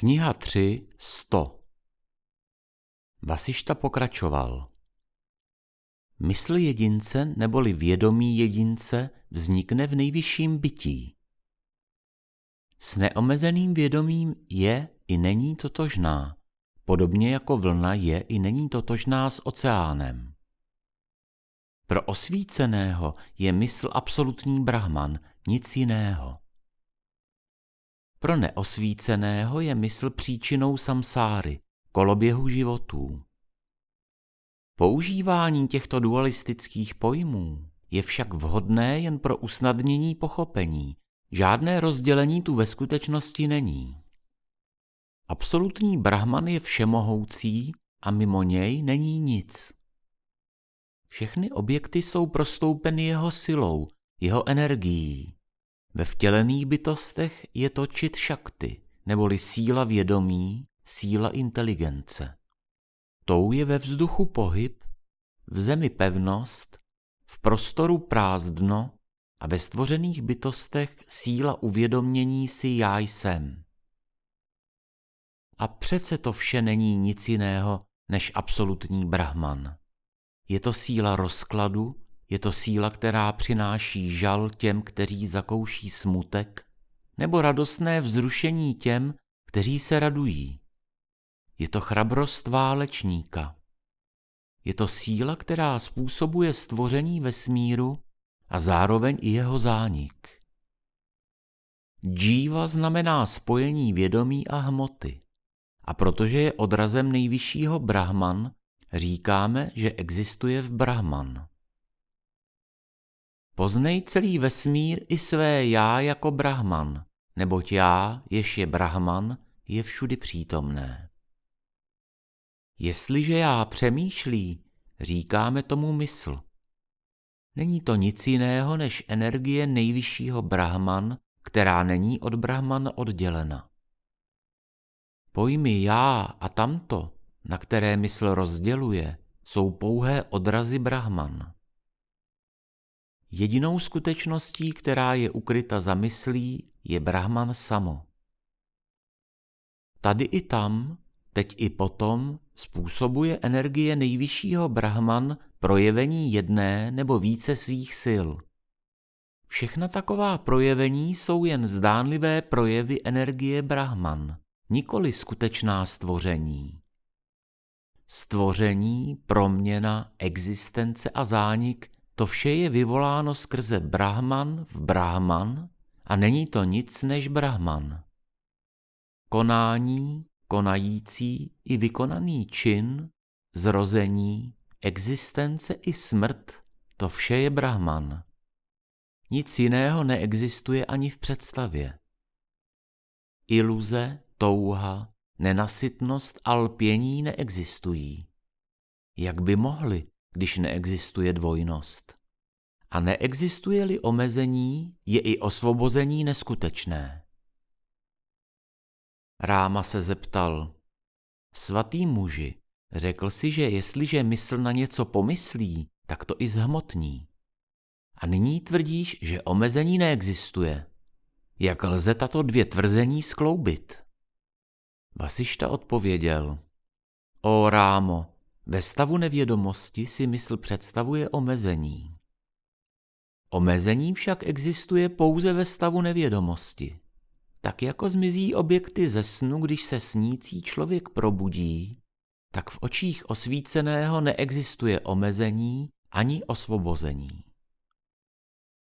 Kniha 3, 100 Vasišta pokračoval. Mysl jedince neboli vědomí jedince vznikne v nejvyšším bytí. S neomezeným vědomím je i není totožná, podobně jako vlna je i není totožná s oceánem. Pro osvíceného je mysl absolutní brahman, nic jiného. Pro neosvíceného je mysl příčinou samsáry, koloběhu životů. Používání těchto dualistických pojmů je však vhodné jen pro usnadnění pochopení. Žádné rozdělení tu ve skutečnosti není. Absolutní brahman je všemohoucí a mimo něj není nic. Všechny objekty jsou prostoupeny jeho silou, jeho energií. Ve vtělených bytostech je to čit šakty, neboli síla vědomí, síla inteligence. Tou je ve vzduchu pohyb, v zemi pevnost, v prostoru prázdno a ve stvořených bytostech síla uvědomění si já jsem. A přece to vše není nic jiného než absolutní brahman. Je to síla rozkladu, je to síla, která přináší žal těm, kteří zakouší smutek, nebo radostné vzrušení těm, kteří se radují. Je to chrabrost válečníka. Je to síla, která způsobuje stvoření vesmíru a zároveň i jeho zánik. Džíva znamená spojení vědomí a hmoty. A protože je odrazem nejvyššího Brahman, říkáme, že existuje v Brahman. Poznej celý vesmír i své já jako Brahman, neboť já, jež je Brahman, je všudy přítomné. Jestliže já přemýšlí, říkáme tomu mysl. Není to nic jiného než energie nejvyššího Brahman, která není od Brahmana oddělena. Pojmy já a tamto, na které mysl rozděluje, jsou pouhé odrazy Brahman. Jedinou skutečností, která je ukryta za myslí, je Brahman samo. Tady i tam, teď i potom, způsobuje energie nejvyššího Brahman projevení jedné nebo více svých sil. Všechna taková projevení jsou jen zdánlivé projevy energie Brahman, nikoli skutečná stvoření. Stvoření, proměna, existence a zánik to vše je vyvoláno skrze Brahman v Brahman a není to nic než Brahman. Konání, konající i vykonaný čin, zrození, existence i smrt, to vše je Brahman. Nic jiného neexistuje ani v představě. Iluze, touha, nenasytnost a lpění neexistují. Jak by mohly, když neexistuje dvojnost? A neexistuje-li omezení, je i osvobození neskutečné. Ráma se zeptal, svatý muži, řekl si, že jestliže mysl na něco pomyslí, tak to i zhmotní. A nyní tvrdíš, že omezení neexistuje. Jak lze tato dvě tvrzení skloubit? Vasišta odpověděl, O Rámo, ve stavu nevědomosti si mysl představuje omezení. Omezení však existuje pouze ve stavu nevědomosti. Tak jako zmizí objekty ze snu, když se snící člověk probudí, tak v očích osvíceného neexistuje omezení ani osvobození.